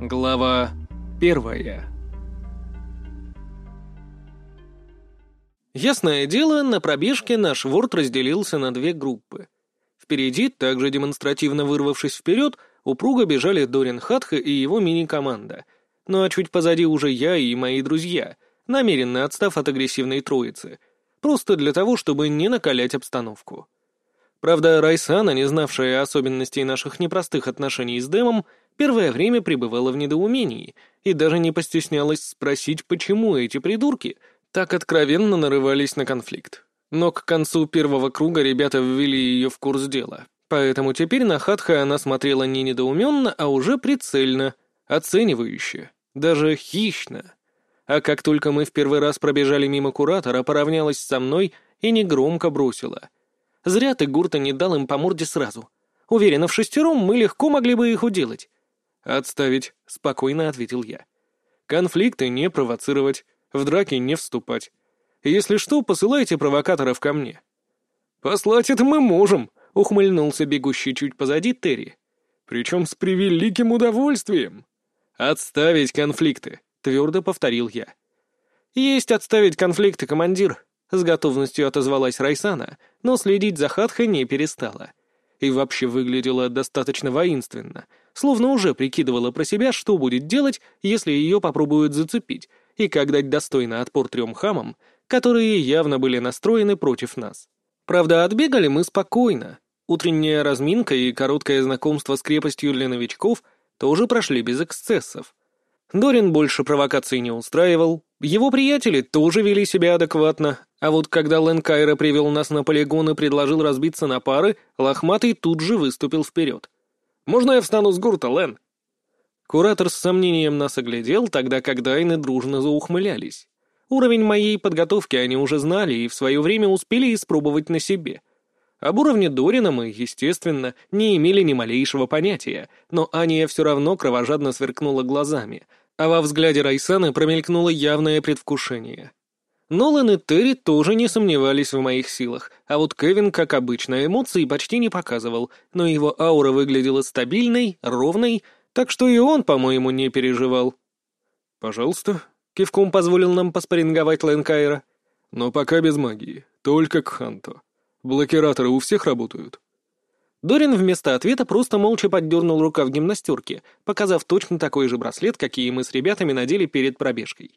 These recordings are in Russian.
Глава первая Ясное дело, на пробежке наш ворд разделился на две группы. Впереди, также демонстративно вырвавшись вперед, упруго бежали Дорин Хатха и его мини-команда. Ну а чуть позади уже я и мои друзья, намеренно отстав от агрессивной троицы, просто для того, чтобы не накалять обстановку. Правда, Райсана, не знавшая особенностей наших непростых отношений с Дэмом, первое время пребывала в недоумении и даже не постеснялась спросить, почему эти придурки так откровенно нарывались на конфликт. Но к концу первого круга ребята ввели ее в курс дела. Поэтому теперь на Хатха она смотрела не недоуменно, а уже прицельно, оценивающе, даже хищно. А как только мы в первый раз пробежали мимо куратора, поравнялась со мной и негромко бросила. «Зря ты, Гурта, не дал им по морде сразу. Уверена, в шестером мы легко могли бы их уделать. «Отставить», — спокойно ответил я. «Конфликты не провоцировать, в драки не вступать. Если что, посылайте провокаторов ко мне». «Послать это мы можем», — ухмыльнулся бегущий чуть позади Терри. «Причем с превеликим удовольствием». «Отставить конфликты», — твердо повторил я. «Есть отставить конфликты, командир», — с готовностью отозвалась Райсана, но следить за Хатхой не перестала. И вообще выглядела достаточно воинственно — словно уже прикидывала про себя, что будет делать, если ее попробуют зацепить, и как дать достойно отпор трем хамам, которые явно были настроены против нас. Правда, отбегали мы спокойно. Утренняя разминка и короткое знакомство с крепостью для новичков тоже прошли без эксцессов. Дорин больше провокаций не устраивал, его приятели тоже вели себя адекватно, а вот когда Лэн Кайра привел нас на полигон и предложил разбиться на пары, Лохматый тут же выступил вперед. Можно я встану с гурта, Лен?» Куратор с сомнением нас оглядел, тогда как Дайны дружно заухмылялись. Уровень моей подготовки они уже знали и в свое время успели испробовать на себе. Об уровне Дорина мы, естественно, не имели ни малейшего понятия, но Аня все равно кровожадно сверкнула глазами, а во взгляде Райсаны промелькнуло явное предвкушение. Нолан и Терри тоже не сомневались в моих силах, а вот Кевин, как обычно, эмоций почти не показывал, но его аура выглядела стабильной, ровной, так что и он, по-моему, не переживал. «Пожалуйста», — кивком позволил нам поспоринговать Лэнкайра. «Но пока без магии, только к Ханту. Блокираторы у всех работают». Дорин вместо ответа просто молча поддернул рукав гимнастерки, показав точно такой же браслет, какие мы с ребятами надели перед пробежкой.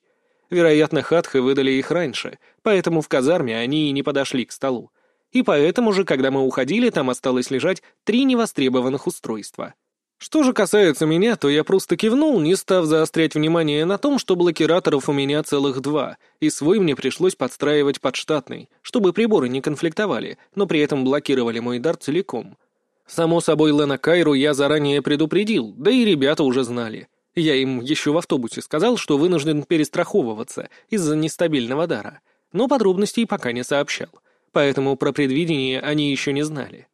Вероятно, хатхы выдали их раньше, поэтому в казарме они и не подошли к столу. И поэтому же, когда мы уходили, там осталось лежать три невостребованных устройства. Что же касается меня, то я просто кивнул, не став заострять внимание на том, что блокираторов у меня целых два, и свой мне пришлось подстраивать под штатный, чтобы приборы не конфликтовали, но при этом блокировали мой дар целиком. Само собой, Лена Кайру я заранее предупредил, да и ребята уже знали — я им еще в автобусе сказал, что вынужден перестраховываться из-за нестабильного дара, но подробностей пока не сообщал, поэтому про предвидение они еще не знали.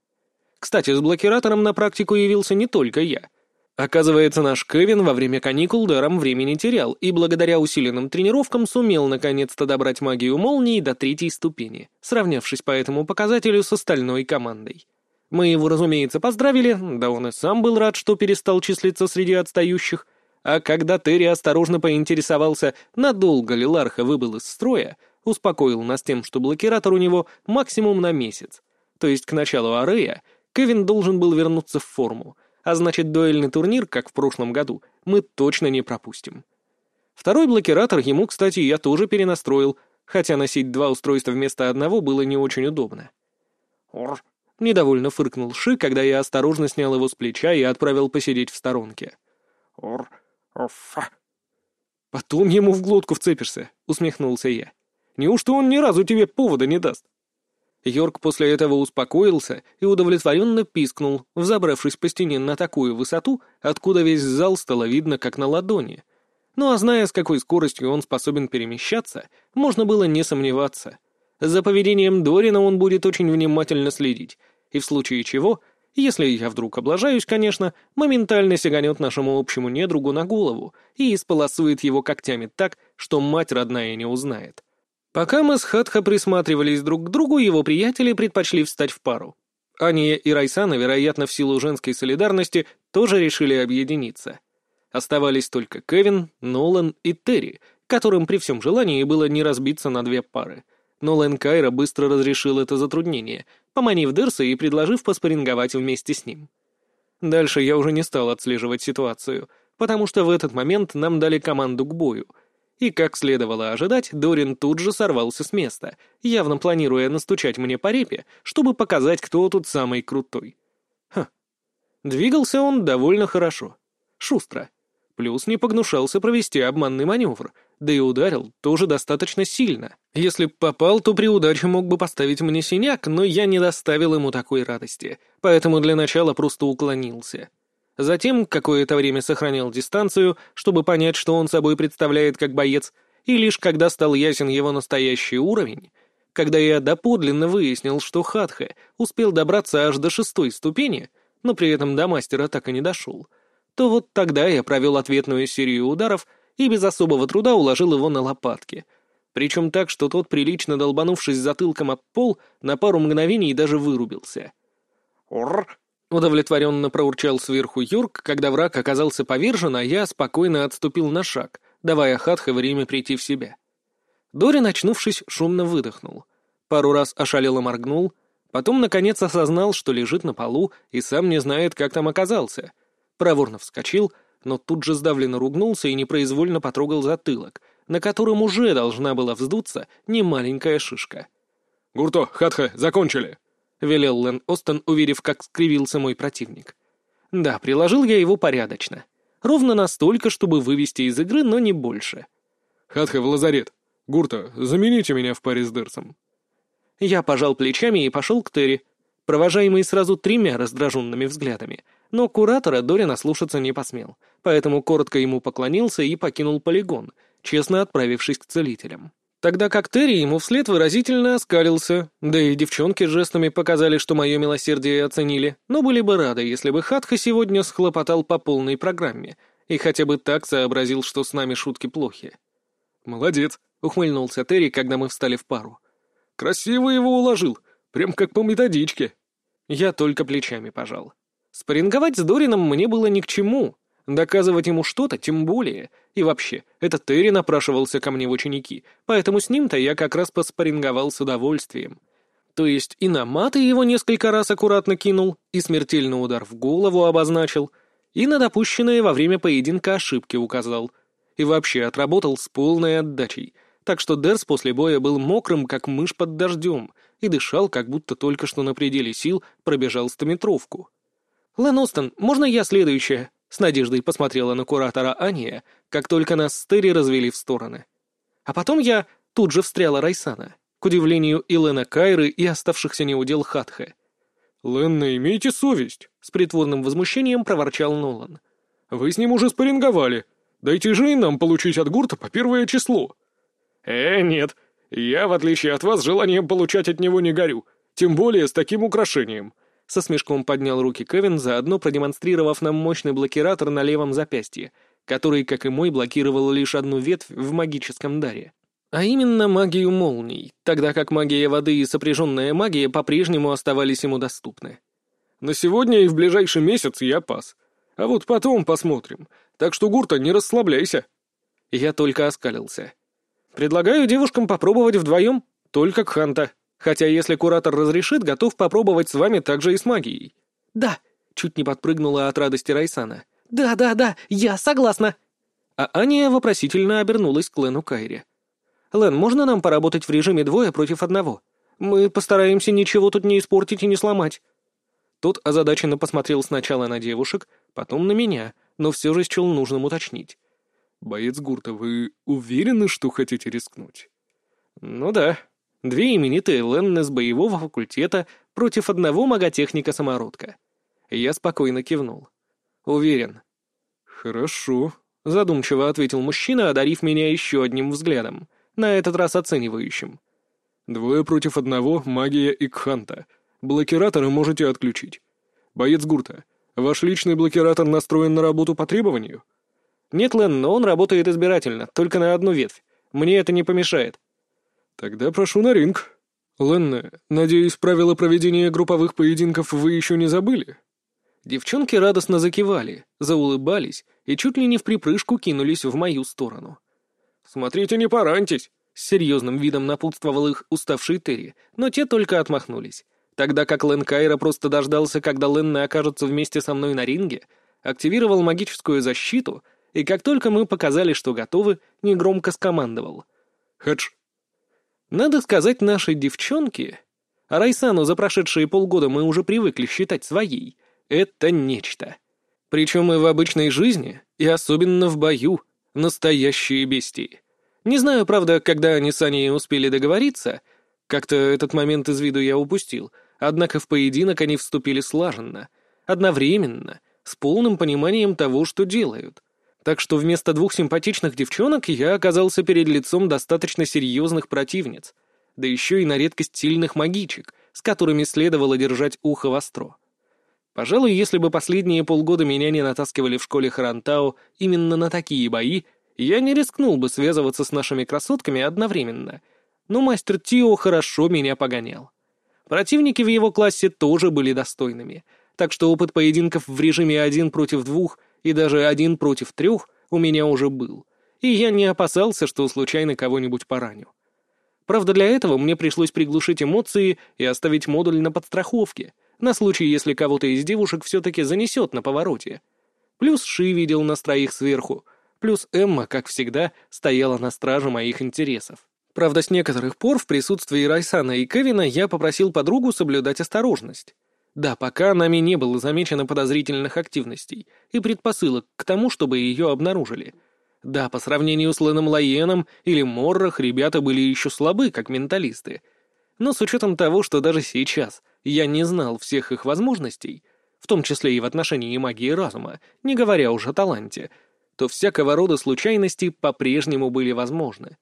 Кстати, с блокиратором на практику явился не только я. Оказывается, наш Кевин во время каникул даром времени терял и благодаря усиленным тренировкам сумел наконец-то добрать магию молнии до третьей ступени, сравнявшись по этому показателю с остальной командой. Мы его, разумеется, поздравили, да он и сам был рад, что перестал числиться среди отстающих, а когда Терри осторожно поинтересовался, надолго ли Ларха выбыл из строя, успокоил нас тем, что блокиратор у него максимум на месяц. То есть к началу Арея Кевин должен был вернуться в форму, а значит дуэльный турнир, как в прошлом году, мы точно не пропустим. Второй блокиратор ему, кстати, я тоже перенастроил, хотя носить два устройства вместо одного было не очень удобно. «Ур!» — недовольно фыркнул Ши, когда я осторожно снял его с плеча и отправил посидеть в сторонке. «Ур!» «Офа!» «Потом ему в глотку вцепишься», — усмехнулся я. «Неужто он ни разу тебе повода не даст?» Йорк после этого успокоился и удовлетворенно пискнул, взобравшись по стене на такую высоту, откуда весь зал стало видно, как на ладони. Ну а зная, с какой скоростью он способен перемещаться, можно было не сомневаться. За поведением Дорина он будет очень внимательно следить, и в случае чего — если я вдруг облажаюсь, конечно, моментально сиганет нашему общему недругу на голову и исполосует его когтями так, что мать родная не узнает. Пока мы с Хатха присматривались друг к другу, его приятели предпочли встать в пару. Ания и Райсана, вероятно, в силу женской солидарности, тоже решили объединиться. Оставались только Кевин, Нолан и Терри, которым при всем желании было не разбиться на две пары. Но Лэн Кайра быстро разрешил это затруднение, поманив Дерса и предложив поспоринговать вместе с ним. Дальше я уже не стал отслеживать ситуацию, потому что в этот момент нам дали команду к бою. И, как следовало ожидать, Дорин тут же сорвался с места, явно планируя настучать мне по репе, чтобы показать, кто тут самый крутой. Ха. Двигался он довольно хорошо. Шустро. Плюс не погнушался провести обманный маневр, да и ударил тоже достаточно сильно. Если б попал, то при удаче мог бы поставить мне синяк, но я не доставил ему такой радости, поэтому для начала просто уклонился. Затем какое-то время сохранял дистанцию, чтобы понять, что он собой представляет как боец, и лишь когда стал ясен его настоящий уровень, когда я доподлинно выяснил, что Хатха успел добраться аж до шестой ступени, но при этом до мастера так и не дошел — то вот тогда я провел ответную серию ударов и без особого труда уложил его на лопатки. Причем так, что тот, прилично долбанувшись затылком об пол, на пару мгновений даже вырубился. «Ур!» — удовлетворенно проурчал сверху Юрк, когда враг оказался повержен, а я спокойно отступил на шаг, давая Хатхе время прийти в себя. Дори, очнувшись, шумно выдохнул. Пару раз ошалело моргнул, потом, наконец, осознал, что лежит на полу и сам не знает, как там оказался — проворно вскочил, но тут же сдавленно ругнулся и непроизвольно потрогал затылок, на котором уже должна была вздуться немаленькая шишка. «Гурто, Хатха, закончили!» — велел Лэн Остон, уверив, как скривился мой противник. Да, приложил я его порядочно. Ровно настолько, чтобы вывести из игры, но не больше. «Хатха, в лазарет! Гурто, замените меня в паре с Дерсом!» Я пожал плечами и пошел к Терри, провожаемый сразу тремя раздраженными взглядами — но куратора Дорин ослушаться не посмел, поэтому коротко ему поклонился и покинул полигон, честно отправившись к целителям. Тогда как Терри ему вслед выразительно оскалился, да и девчонки жестами показали, что мое милосердие оценили, но были бы рады, если бы Хатха сегодня схлопотал по полной программе и хотя бы так сообразил, что с нами шутки плохи. «Молодец», — ухмыльнулся Терри, когда мы встали в пару. «Красиво его уложил, прям как по методичке». Я только плечами пожал. Спарринговать с Дорином мне было ни к чему. Доказывать ему что-то тем более. И вообще, это Терри напрашивался ко мне в ученики, поэтому с ним-то я как раз поспарринговал с удовольствием. То есть и на маты его несколько раз аккуратно кинул, и смертельный удар в голову обозначил, и на допущенные во время поединка ошибки указал. И вообще отработал с полной отдачей, так что Дерс после боя был мокрым, как мышь под дождем, и дышал, как будто только что на пределе сил пробежал стометровку. «Лэн Остон, можно я следующая?» С надеждой посмотрела на куратора Ания, как только нас с Терри развели в стороны. А потом я тут же встряла Райсана, к удивлению и Лена Кайры, и оставшихся неудел Хатха. «Ленна, имейте совесть!» — с притворным возмущением проворчал Нолан. «Вы с ним уже спарринговали. Дайте же и нам получить от гурта по первое число». «Э, нет. Я, в отличие от вас, желанием получать от него не горю. Тем более с таким украшением. Со смешком поднял руки Кевин, заодно продемонстрировав нам мощный блокиратор на левом запястье, который, как и мой, блокировал лишь одну ветвь в магическом даре. А именно магию молний, тогда как магия воды и сопряженная магия по-прежнему оставались ему доступны. «На сегодня и в ближайший месяц я пас. А вот потом посмотрим. Так что, Гурта, не расслабляйся». Я только оскалился. «Предлагаю девушкам попробовать вдвоем, только к Ханта». Хотя, если куратор разрешит, готов попробовать с вами также и с магией». «Да», — чуть не подпрыгнула от радости Райсана. «Да, да, да, я согласна». А Аня вопросительно обернулась к Лену Кайре. «Лен, можно нам поработать в режиме двое против одного? Мы постараемся ничего тут не испортить и не сломать». Тот озадаченно посмотрел сначала на девушек, потом на меня, но все же счел нужным уточнить. «Боец Гурта, вы уверены, что хотите рискнуть?» «Ну да», Две именитые Ленны с боевого факультета против одного маготехника-самородка. Я спокойно кивнул. Уверен. «Хорошо», — задумчиво ответил мужчина, одарив меня еще одним взглядом, на этот раз оценивающим. «Двое против одного — магия и кханта. Блокираторы можете отключить. Боец Гурта, ваш личный блокиратор настроен на работу по требованию?» «Нет, Лен, но он работает избирательно, только на одну ветвь. Мне это не помешает. «Тогда прошу на ринг. Ленна, надеюсь, правила проведения групповых поединков вы еще не забыли?» Девчонки радостно закивали, заулыбались и чуть ли не в припрыжку кинулись в мою сторону. «Смотрите, не пораньтесь!» С серьезным видом напутствовал их уставший Терри, но те только отмахнулись. Тогда как Лэн Кайра просто дождался, когда Ленны окажутся вместе со мной на ринге, активировал магическую защиту, и как только мы показали, что готовы, негромко скомандовал. «Хедж!» Надо сказать, наши девчонки... А Райсану за прошедшие полгода мы уже привыкли считать своей. Это нечто. Причем и в обычной жизни, и особенно в бою. Настоящие бестии. Не знаю, правда, когда они с Аней успели договориться. Как-то этот момент из виду я упустил. Однако в поединок они вступили слаженно. Одновременно, с полным пониманием того, что делают. Так что вместо двух симпатичных девчонок я оказался перед лицом достаточно серьезных противниц. Да еще и на редкость сильных магичек, с которыми следовало держать ухо востро. Пожалуй, если бы последние полгода меня не натаскивали в школе Харантао именно на такие бои, я не рискнул бы связываться с нашими красотками одновременно. Но мастер Тио хорошо меня погонял. Противники в его классе тоже были достойными, так что опыт поединков в режиме один против двух и даже один против трех у меня уже был, и я не опасался, что случайно кого-нибудь пораню. Правда, для этого мне пришлось приглушить эмоции и оставить модуль на подстраховке, на случай, если кого-то из девушек все-таки занесет на повороте. Плюс Ши видел нас троих сверху, плюс Эмма, как всегда, стояла на страже моих интересов. Правда, с некоторых пор в присутствии Райсана и Кевина я попросил подругу соблюдать осторожность. Да, пока нами не было замечено подозрительных активностей и предпосылок к тому, чтобы ее обнаружили. Да, по сравнению с Леном Лайеном или Моррах ребята были еще слабы, как менталисты. Но с учетом того, что даже сейчас я не знал всех их возможностей, в том числе и в отношении магии разума, не говоря уже о таланте, то всякого рода случайности по-прежнему были возможны.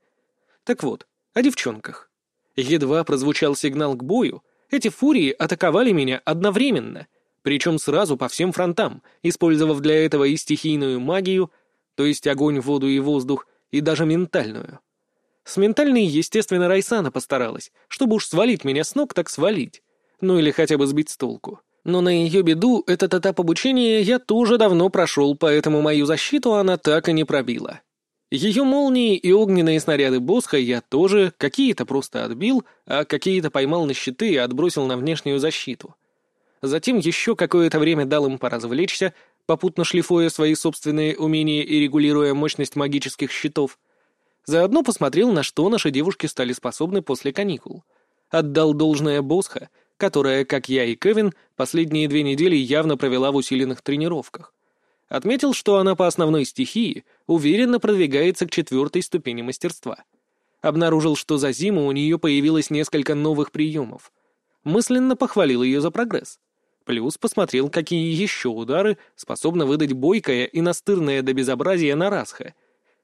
Так вот, о девчонках. Едва прозвучал сигнал к бою, эти фурии атаковали меня одновременно, причем сразу по всем фронтам, использовав для этого и стихийную магию, то есть огонь, воду и воздух, и даже ментальную. С ментальной, естественно, Райсана постаралась, чтобы уж свалить меня с ног, так свалить. Ну или хотя бы сбить с толку. Но на ее беду этот этап обучения я тоже давно прошел, поэтому мою защиту она так и не пробила. Ее молнии и огненные снаряды Босха я тоже какие-то просто отбил, а какие-то поймал на щиты и отбросил на внешнюю защиту. Затем еще какое-то время дал им поразвлечься, попутно шлифуя свои собственные умения и регулируя мощность магических щитов. Заодно посмотрел, на что наши девушки стали способны после каникул. Отдал должное Босха, которая, как я и Кевин, последние две недели явно провела в усиленных тренировках. Отметил, что она по основной стихии уверенно продвигается к четвертой ступени мастерства. Обнаружил, что за зиму у нее появилось несколько новых приемов. Мысленно похвалил ее за прогресс. Плюс посмотрел, какие еще удары способны выдать бойкая и настырная до безобразия Нарасха.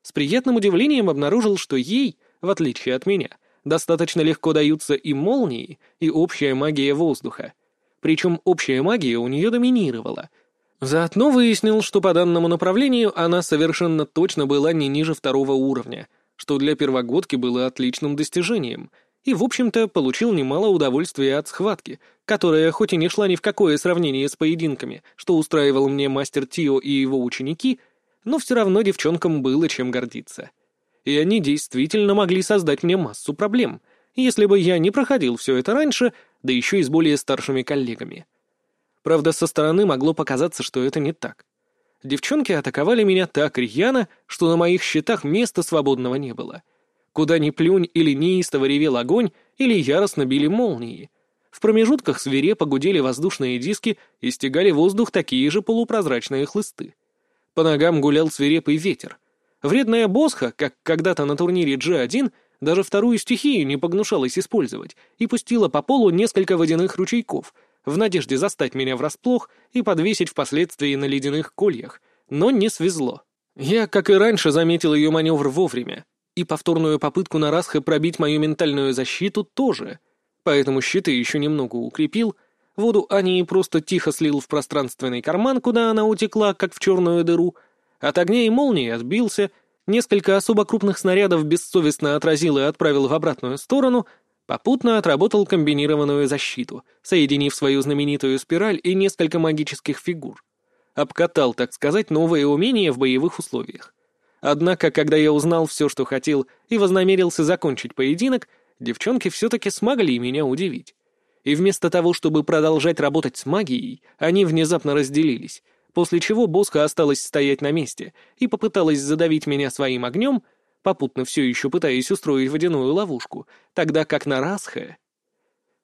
С приятным удивлением обнаружил, что ей, в отличие от меня, достаточно легко даются и молнии, и общая магия воздуха. Причем общая магия у нее доминировала, Заодно выяснил, что по данному направлению она совершенно точно была не ниже второго уровня, что для первогодки было отличным достижением, и, в общем-то, получил немало удовольствия от схватки, которая хоть и не шла ни в какое сравнение с поединками, что устраивал мне мастер Тио и его ученики, но все равно девчонкам было чем гордиться. И они действительно могли создать мне массу проблем, если бы я не проходил все это раньше, да еще и с более старшими коллегами. Правда, со стороны могло показаться, что это не так. Девчонки атаковали меня так рьяно, что на моих щитах места свободного не было. Куда ни плюнь или неистово ревел огонь, или яростно били молнии. В промежутках свирепо гудели воздушные диски и стегали воздух такие же полупрозрачные хлысты. По ногам гулял свирепый ветер. Вредная босха, как когда-то на турнире G1, даже вторую стихию не погнушалась использовать и пустила по полу несколько водяных ручейков — в надежде застать меня врасплох и подвесить впоследствии на ледяных кольях, но не свезло. Я, как и раньше, заметил ее маневр вовремя, и повторную попытку на Расха пробить мою ментальную защиту тоже, поэтому щиты еще немного укрепил, воду Ани просто тихо слил в пространственный карман, куда она утекла, как в черную дыру, от огня и молнии отбился, несколько особо крупных снарядов бессовестно отразил и отправил в обратную сторону, Попутно отработал комбинированную защиту, соединив свою знаменитую спираль и несколько магических фигур. Обкатал, так сказать, новые умения в боевых условиях. Однако, когда я узнал все, что хотел, и вознамерился закончить поединок, девчонки все-таки смогли меня удивить. И вместо того, чтобы продолжать работать с магией, они внезапно разделились, после чего Боска осталась стоять на месте и попыталась задавить меня своим огнем, попутно все еще пытаясь устроить водяную ловушку, тогда как Нарасха...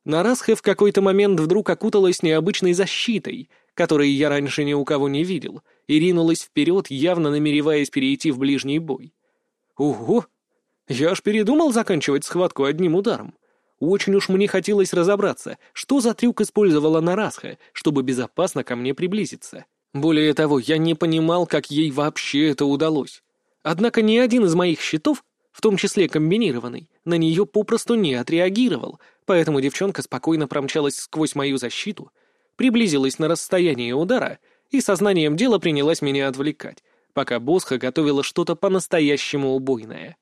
Нарасха в какой-то момент вдруг окуталась необычной защитой, которой я раньше ни у кого не видел, и ринулась вперед, явно намереваясь перейти в ближний бой. Ого! Я аж передумал заканчивать схватку одним ударом. Очень уж мне хотелось разобраться, что за трюк использовала Нарасха, чтобы безопасно ко мне приблизиться. Более того, я не понимал, как ей вообще это удалось. Однако ни один из моих щитов, в том числе комбинированный, на нее попросту не отреагировал, поэтому девчонка спокойно промчалась сквозь мою защиту, приблизилась на расстояние удара и сознанием дела принялась меня отвлекать, пока Босха готовила что-то по-настоящему убойное.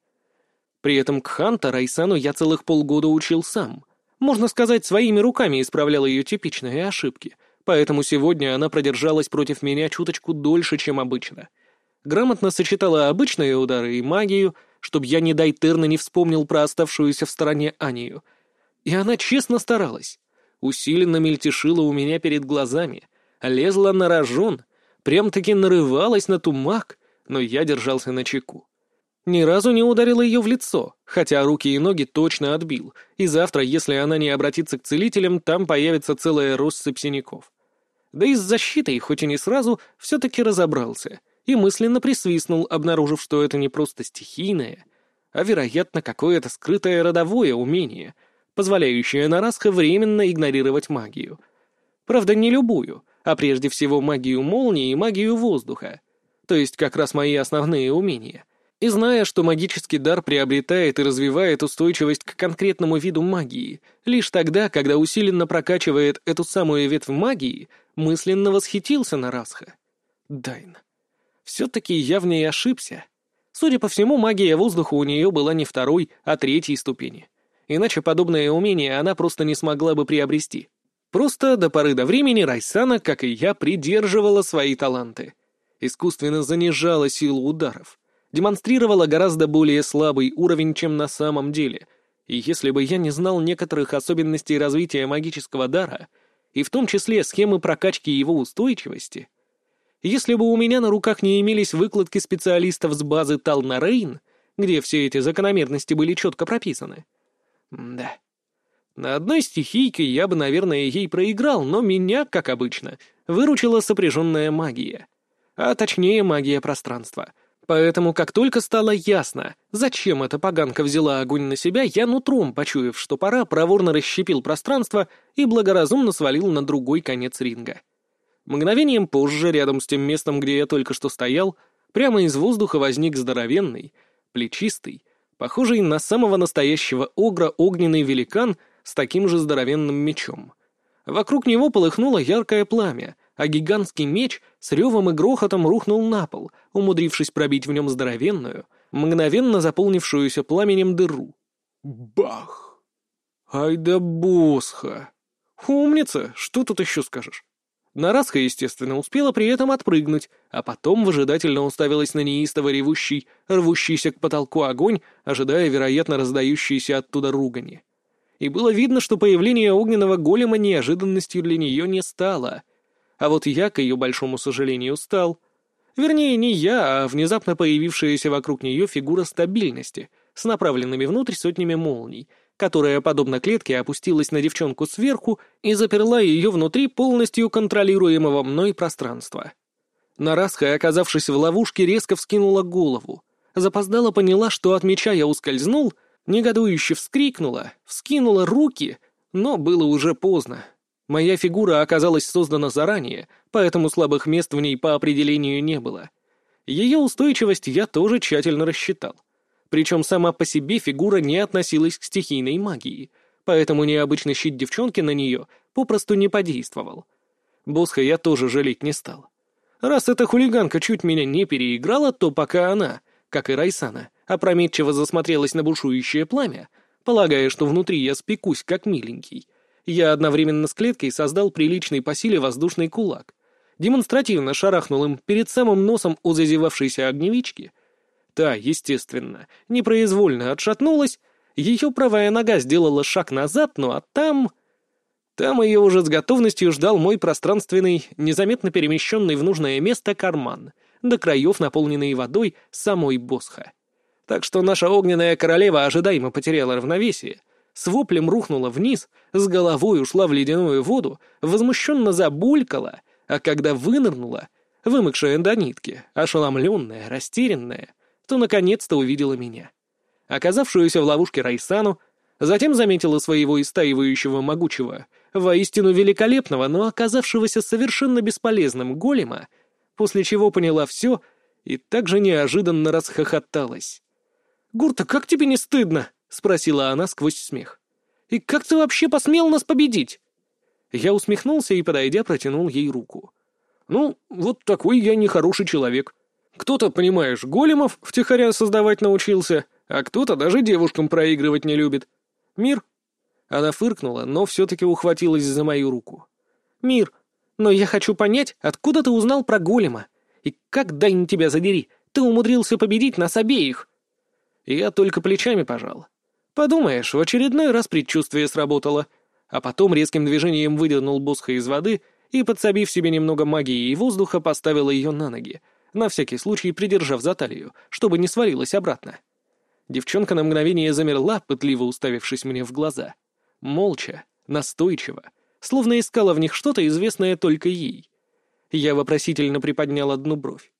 При этом к Ханта Райсану я целых полгода учил сам. Можно сказать, своими руками исправлял ее типичные ошибки, поэтому сегодня она продержалась против меня чуточку дольше, чем обычно — грамотно сочетала обычные удары и магию, чтобы я, не дай терна, не вспомнил про оставшуюся в стороне Анию. И она честно старалась. Усиленно мельтешила у меня перед глазами, лезла на рожон, прям-таки нарывалась на тумак, но я держался на чеку. Ни разу не ударил ее в лицо, хотя руки и ноги точно отбил, и завтра, если она не обратится к целителям, там появится целая россыпь синяков. Да и с защитой, хоть и не сразу, все-таки разобрался — и мысленно присвистнул, обнаружив, что это не просто стихийное, а, вероятно, какое-то скрытое родовое умение, позволяющее Нарасха временно игнорировать магию. Правда, не любую, а прежде всего магию молнии и магию воздуха, то есть как раз мои основные умения. И зная, что магический дар приобретает и развивает устойчивость к конкретному виду магии, лишь тогда, когда усиленно прокачивает эту самую ветвь магии, мысленно восхитился Нарасха. Дайн. Все-таки я в ней ошибся. Судя по всему, магия воздуха у нее была не второй, а третьей ступени. Иначе подобное умение она просто не смогла бы приобрести. Просто до поры до времени Райсана, как и я, придерживала свои таланты. Искусственно занижала силу ударов. Демонстрировала гораздо более слабый уровень, чем на самом деле. И если бы я не знал некоторых особенностей развития магического дара, и в том числе схемы прокачки его устойчивости, если бы у меня на руках не имелись выкладки специалистов с базы Талнарейн, где все эти закономерности были четко прописаны. Да. На одной стихийке я бы, наверное, ей проиграл, но меня, как обычно, выручила сопряженная магия. А точнее, магия пространства. Поэтому, как только стало ясно, зачем эта поганка взяла огонь на себя, я нутром, почуяв, что пора, проворно расщепил пространство и благоразумно свалил на другой конец ринга. Мгновением позже, рядом с тем местом, где я только что стоял, прямо из воздуха возник здоровенный, плечистый, похожий на самого настоящего огра огненный великан с таким же здоровенным мечом. Вокруг него полыхнуло яркое пламя, а гигантский меч с ревом и грохотом рухнул на пол, умудрившись пробить в нем здоровенную, мгновенно заполнившуюся пламенем дыру. Бах! Ай да босха! Умница, что тут еще скажешь? Нараска, естественно, успела при этом отпрыгнуть, а потом выжидательно уставилась на неистово ревущий, рвущийся к потолку огонь, ожидая, вероятно, раздающейся оттуда ругани. И было видно, что появление огненного голема неожиданностью для нее не стало. А вот я, к ее большому сожалению, стал. Вернее, не я, а внезапно появившаяся вокруг нее фигура стабильности, с направленными внутрь сотнями молний — которая, подобно клетке, опустилась на девчонку сверху и заперла ее внутри полностью контролируемого мной пространства. Нараска, оказавшись в ловушке, резко вскинула голову. Запоздала поняла, что от меча я ускользнул, негодующе вскрикнула, вскинула руки, но было уже поздно. Моя фигура оказалась создана заранее, поэтому слабых мест в ней по определению не было. Ее устойчивость я тоже тщательно рассчитал. Причем сама по себе фигура не относилась к стихийной магии, поэтому необычный щит девчонки на нее попросту не подействовал. Босха я тоже жалеть не стал. Раз эта хулиганка чуть меня не переиграла, то пока она, как и Райсана, опрометчиво засмотрелась на бушующее пламя, полагая, что внутри я спекусь, как миленький. Я одновременно с клеткой создал приличный по силе воздушный кулак. Демонстративно шарахнул им перед самым носом у зазевавшейся огневички. Та, естественно, непроизвольно отшатнулась, ее правая нога сделала шаг назад, ну а там... Там ее уже с готовностью ждал мой пространственный, незаметно перемещенный в нужное место карман, до краев наполненный водой самой Босха. Так что наша огненная королева ожидаемо потеряла равновесие, с воплем рухнула вниз, с головой ушла в ледяную воду, возмущенно забулькала, а когда вынырнула, вымокшая до нитки, ошеломленная, растерянная, то наконец-то увидела меня. Оказавшуюся в ловушке Райсану, затем заметила своего истаивающего могучего, воистину великолепного, но оказавшегося совершенно бесполезным голема, после чего поняла все и также неожиданно расхохоталась. «Гурта, как тебе не стыдно?» — спросила она сквозь смех. «И как ты вообще посмел нас победить?» Я усмехнулся и, подойдя, протянул ей руку. «Ну, вот такой я нехороший человек. Кто-то, понимаешь, големов втихаря создавать научился, а кто-то даже девушкам проигрывать не любит. Мир?» Она фыркнула, но все-таки ухватилась за мою руку. «Мир, но я хочу понять, откуда ты узнал про голема? И как, дай на тебя задери, ты умудрился победить нас обеих?» Я только плечами пожал. Подумаешь, в очередной раз предчувствие сработало, а потом резким движением выдернул Босха из воды и, подсобив себе немного магии и воздуха, поставил ее на ноги, на всякий случай придержав за талию, чтобы не свалилась обратно. Девчонка на мгновение замерла, пытливо уставившись мне в глаза. Молча, настойчиво, словно искала в них что-то, известное только ей. Я вопросительно приподнял одну бровь.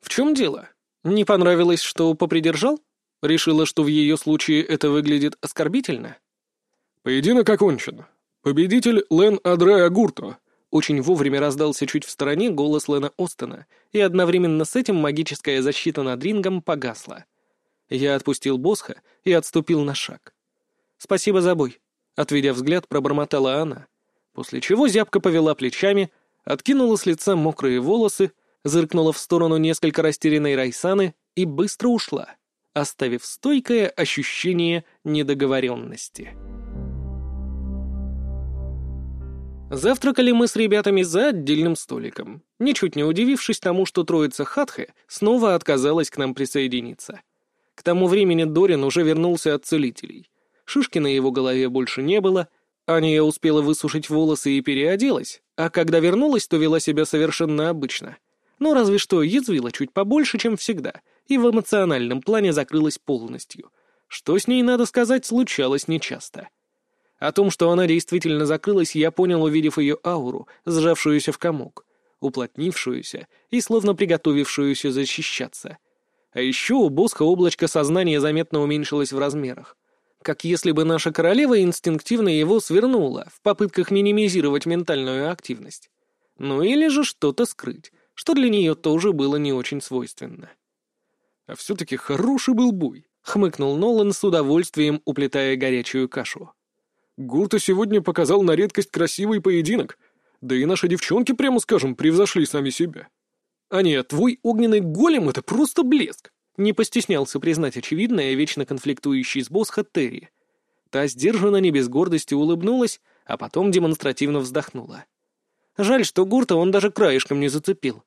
«В чем дело? Не понравилось, что попридержал?» Решила, что в ее случае это выглядит оскорбительно? «Поединок окончен. Победитель Лен Адре Агурто». Очень вовремя раздался чуть в стороне голос Лена Остена, и одновременно с этим магическая защита над рингом погасла. Я отпустил Босха и отступил на шаг. «Спасибо за бой», — отведя взгляд, пробормотала она, после чего зябко повела плечами, откинула с лица мокрые волосы, зыркнула в сторону несколько растерянной Райсаны и быстро ушла оставив стойкое ощущение недоговоренности. Завтракали мы с ребятами за отдельным столиком, ничуть не удивившись тому, что троица Хатхе снова отказалась к нам присоединиться. К тому времени Дорин уже вернулся от целителей. Шишки на его голове больше не было, Аня успела высушить волосы и переоделась, а когда вернулась, то вела себя совершенно обычно. Ну, разве что язвила чуть побольше, чем всегда — и в эмоциональном плане закрылась полностью, что с ней, надо сказать, случалось нечасто. О том, что она действительно закрылась, я понял, увидев ее ауру, сжавшуюся в комок, уплотнившуюся и словно приготовившуюся защищаться. А еще у Боска облачко сознания заметно уменьшилось в размерах. Как если бы наша королева инстинктивно его свернула в попытках минимизировать ментальную активность. Ну или же что-то скрыть, что для нее тоже было не очень свойственно. А все-таки хороший был бой, хмыкнул Нолан с удовольствием, уплетая горячую кашу. Гурта сегодня показал на редкость красивый поединок, да и наши девчонки, прямо скажем, превзошли сами себя. А нет, твой огненный голем — это просто блеск. Не постеснялся признать очевидное, вечно конфликтующий с Босха Терри. Та сдержанно, не без гордости улыбнулась, а потом демонстративно вздохнула. Жаль, что Гурта он даже краешком не зацепил.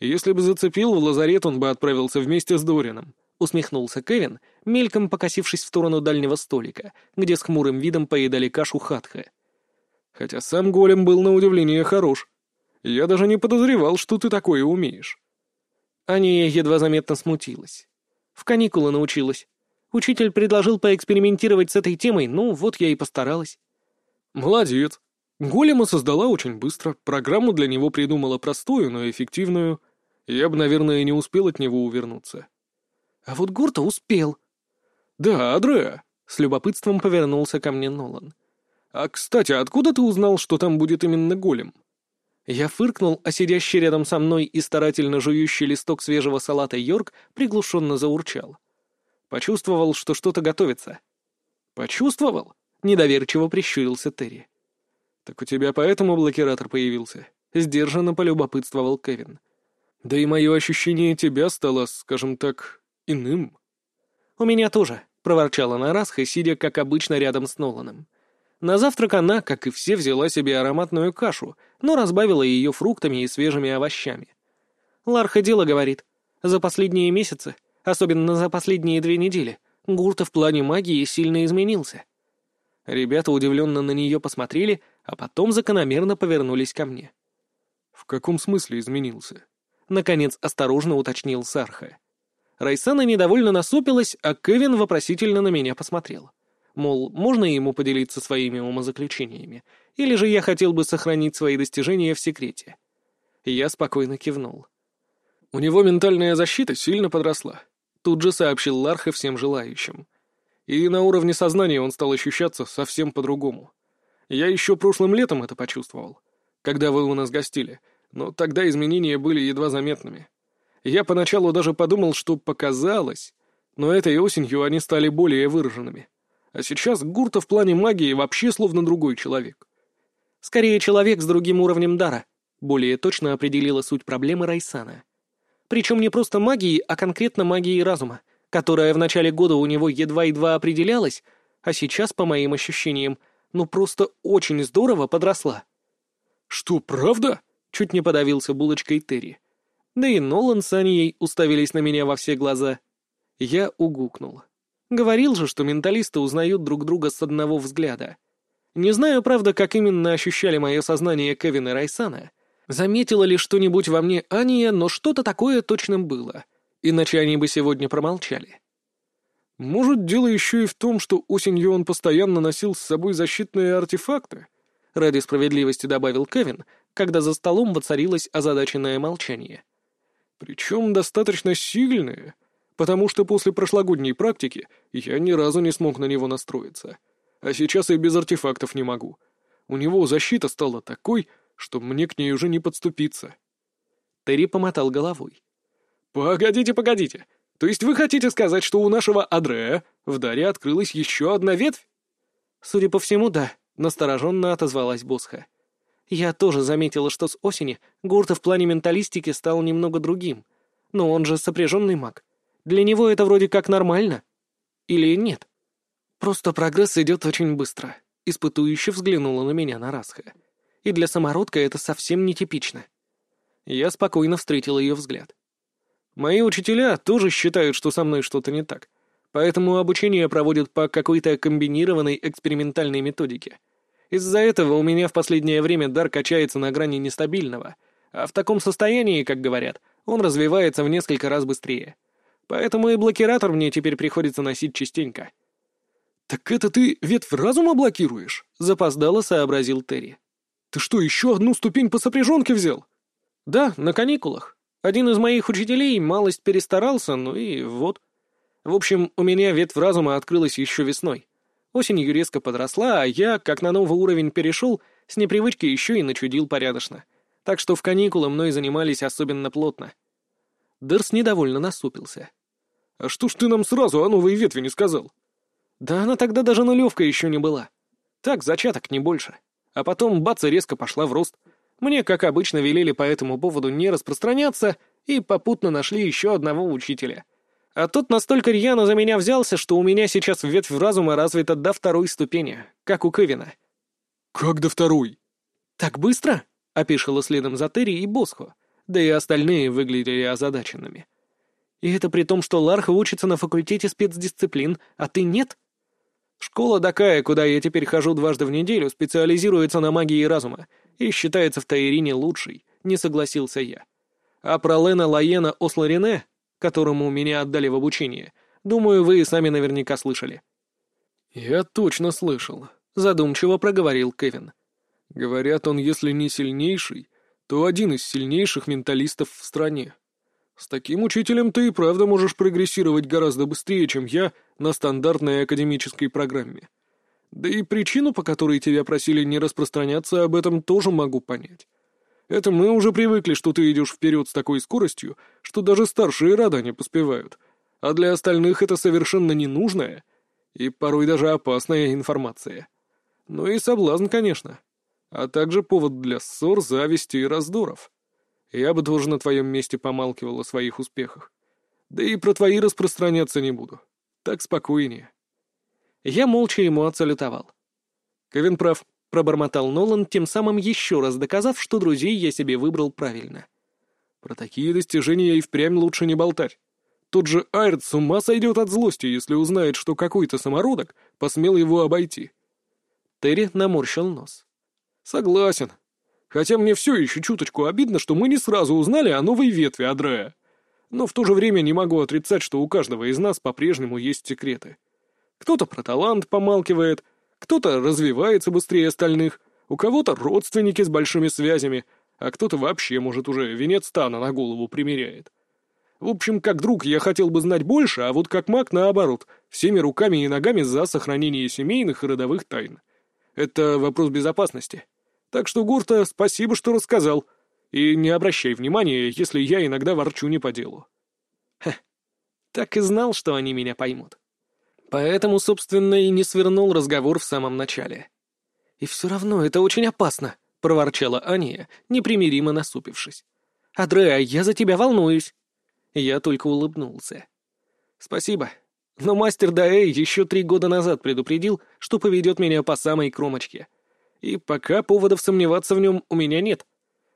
Если бы зацепил, в лазарет он бы отправился вместе с Дорином», — усмехнулся Кевин, мельком покосившись в сторону дальнего столика, где с хмурым видом поедали кашу хатха. «Хотя сам голем был на удивление хорош. Я даже не подозревал, что ты такое умеешь». Аня едва заметно смутилась. В каникулы научилась. Учитель предложил поэкспериментировать с этой темой, ну, вот я и постаралась. «Молодец. Голема создала очень быстро, программу для него придумала простую, но эффективную. Я бы, наверное, не успел от него увернуться. А вот Гурта успел. Да, Адреа. С любопытством повернулся ко мне Нолан. А, кстати, откуда ты узнал, что там будет именно голем? Я фыркнул, а сидящий рядом со мной и старательно жующий листок свежего салата Йорк приглушенно заурчал. Почувствовал, что что-то готовится. Почувствовал? Недоверчиво прищурился Терри. «Так у тебя поэтому блокиратор появился?» — сдержанно полюбопытствовал Кевин. «Да и мое ощущение тебя стало, скажем так, иным». «У меня тоже», — проворчала Нарасха, сидя, как обычно, рядом с Ноланом. На завтрак она, как и все, взяла себе ароматную кашу, но разбавила ее фруктами и свежими овощами. Ларха дело говорит. За последние месяцы, особенно за последние две недели, Гурта в плане магии сильно изменился. Ребята удивленно на нее посмотрели, а потом закономерно повернулись ко мне. «В каком смысле изменился?» Наконец осторожно уточнил Сарха. Райсана недовольно насупилась, а Кевин вопросительно на меня посмотрел. Мол, можно ему поделиться своими умозаключениями, или же я хотел бы сохранить свои достижения в секрете. Я спокойно кивнул. «У него ментальная защита сильно подросла», — тут же сообщил Ларха всем желающим. «И на уровне сознания он стал ощущаться совсем по-другому. Я еще прошлым летом это почувствовал, когда вы у нас гостили, но тогда изменения были едва заметными. Я поначалу даже подумал, что показалось, но этой осенью они стали более выраженными. А сейчас Гурта в плане магии вообще словно другой человек. Скорее, человек с другим уровнем дара, более точно определила суть проблемы Райсана. Причем не просто магии, а конкретно магии разума, которая в начале года у него едва-едва определялась, а сейчас, по моим ощущениям, ну просто очень здорово подросла. «Что, правда?» — чуть не подавился булочкой Терри. Да и Нолан с Аньей уставились на меня во все глаза. Я угукнул. Говорил же, что менталисты узнают друг друга с одного взгляда. Не знаю, правда, как именно ощущали мое сознание Кевин и Райсана, Заметила ли что-нибудь во мне Ания, но что-то такое точно было. Иначе они бы сегодня промолчали. «Может, дело еще и в том, что осенью он постоянно носил с собой защитные артефакты?» Ради справедливости добавил Кевин, когда за столом воцарилось озадаченное молчание. «Причем достаточно сильные, потому что после прошлогодней практики я ни разу не смог на него настроиться. А сейчас и без артефактов не могу. У него защита стала такой, что мне к ней уже не подступиться. Терри помотал головой. «Погодите, погодите. То есть вы хотите сказать, что у нашего Адрея в даре открылась еще одна ветвь?» «Судя по всему, да», — настороженно отозвалась Босха. «Я тоже заметила, что с осени Гурта в плане менталистики стал немного другим. Но он же сопряженный маг. Для него это вроде как нормально. Или нет? Просто прогресс идет очень быстро», — испытующе взглянула на меня на Расха и для самородка это совсем нетипично. Я спокойно встретил ее взгляд. Мои учителя тоже считают, что со мной что-то не так, поэтому обучение проводят по какой-то комбинированной экспериментальной методике. Из-за этого у меня в последнее время дар качается на грани нестабильного, а в таком состоянии, как говорят, он развивается в несколько раз быстрее. Поэтому и блокиратор мне теперь приходится носить частенько. «Так это ты ветвь разума блокируешь?» — запоздало сообразил Терри. Ты что, еще одну ступень по сопряженке взял? Да, на каникулах. Один из моих учителей малость перестарался, ну и вот. В общем, у меня ветвь разума открылась еще весной. Осенью резко подросла, а я, как на новый уровень перешел, с непривычки еще и начудил порядочно. Так что в каникулы мной занимались особенно плотно. Дерс недовольно насупился. «А что ж ты нам сразу о новой ветви не сказал?» «Да она тогда даже нулевка еще не была. Так, зачаток, не больше». А потом бац и резко пошла в рост. Мне, как обычно, велели по этому поводу не распространяться и попутно нашли еще одного учителя. А тот настолько рьяно за меня взялся, что у меня сейчас ветвь разума развита до второй ступени, как у Кевина. «Как до второй?» «Так быстро?» — опишила следом за Терри и Босхо, да и остальные выглядели озадаченными. «И это при том, что Ларха учится на факультете спецдисциплин, а ты нет?» Школа такая, куда я теперь хожу дважды в неделю, специализируется на магии разума и считается в Таирине лучшей, не согласился я. А про Лена Лаена Осларине, которому меня отдали в обучение, думаю, вы сами наверняка слышали. «Я точно слышал», — задумчиво проговорил Кевин. «Говорят, он, если не сильнейший, то один из сильнейших менталистов в стране. С таким учителем ты и правда можешь прогрессировать гораздо быстрее, чем я на стандартной академической программе. Да и причину, по которой тебя просили не распространяться об этом, тоже могу понять. Это мы уже привыкли, что ты идешь вперед с такой скоростью, что даже старшие рада не поспевают. А для остальных это совершенно ненужная и порой даже опасная информация. Ну и соблазн, конечно. А также повод для ссор, зависти и раздоров. Я бы тоже на твоем месте помалкивал о своих успехах. Да и про твои распространяться не буду. Так спокойнее. Я молча ему отсалютовал. Кевин прав. — пробормотал Нолан, тем самым еще раз доказав, что друзей я себе выбрал правильно. «Про такие достижения и впрямь лучше не болтать. Тот же Айрт с ума сойдет от злости, если узнает, что какой-то самородок посмел его обойти». Терри наморщил нос. «Согласен. Хотя мне все еще чуточку обидно, что мы не сразу узнали о новой ветви Адрея. Но в то же время не могу отрицать, что у каждого из нас по-прежнему есть секреты. Кто-то про талант помалкивает, кто-то развивается быстрее остальных, у кого-то родственники с большими связями, а кто-то вообще, может, уже венец стана на голову примеряет. В общем, как друг я хотел бы знать больше, а вот как маг, наоборот, всеми руками и ногами за сохранение семейных и родовых тайн. Это вопрос безопасности. Так что, Гурта, спасибо, что рассказал. И не обращай внимания, если я иногда ворчу не по делу. Ха, так и знал, что они меня поймут. Поэтому, собственно, и не свернул разговор в самом начале. «И все равно это очень опасно», — проворчала Аня, непримиримо насупившись. «Адреа, я за тебя волнуюсь». Я только улыбнулся. «Спасибо. Но мастер Даэй еще три года назад предупредил, что поведет меня по самой кромочке. И пока поводов сомневаться в нем у меня нет.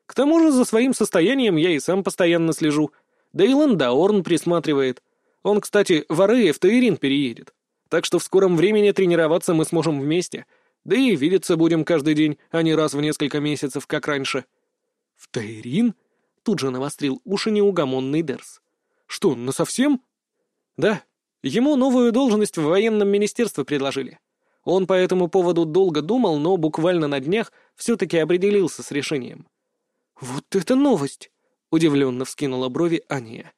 К тому же за своим состоянием я и сам постоянно слежу. Да и Ландаорн присматривает. Он, кстати, в Арея в Таирин переедет так что в скором времени тренироваться мы сможем вместе, да и видеться будем каждый день, а не раз в несколько месяцев, как раньше». «В Тайрин?» — тут же навострил уши неугомонный Дерс. «Что, насовсем?» «Да. Ему новую должность в военном министерстве предложили. Он по этому поводу долго думал, но буквально на днях все-таки определился с решением». «Вот это новость!» — удивленно вскинула брови Ания.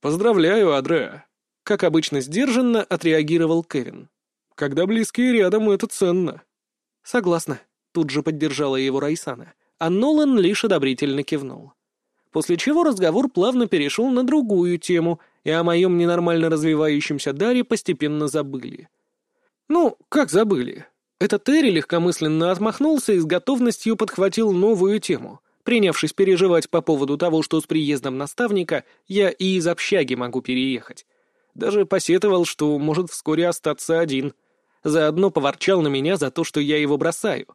«Поздравляю, Адреа!» Как обычно сдержанно отреагировал Кевин. «Когда близкие рядом, это ценно». «Согласна», — тут же поддержала его Райсана, а Нолан лишь одобрительно кивнул. После чего разговор плавно перешел на другую тему, и о моем ненормально развивающемся даре постепенно забыли. Ну, как забыли? Этот Терри легкомысленно отмахнулся и с готовностью подхватил новую тему, принявшись переживать по поводу того, что с приездом наставника я и из общаги могу переехать, даже посетовал, что может вскоре остаться один. Заодно поворчал на меня за то, что я его бросаю.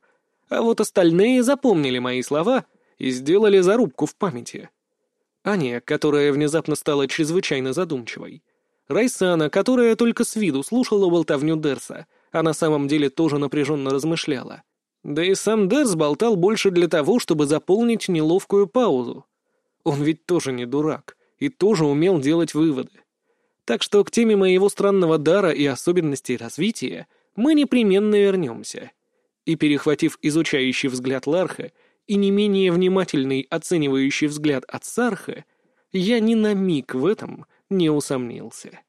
А вот остальные запомнили мои слова и сделали зарубку в памяти. Аня, которая внезапно стала чрезвычайно задумчивой. Райсана, которая только с виду слушала болтовню Дерса, а на самом деле тоже напряженно размышляла. Да и сам Дерс болтал больше для того, чтобы заполнить неловкую паузу. Он ведь тоже не дурак и тоже умел делать выводы. Так что к теме моего странного дара и особенностей развития мы непременно вернемся. И, перехватив изучающий взгляд Ларха и не менее внимательный оценивающий взгляд от Сарха, я ни на миг в этом не усомнился.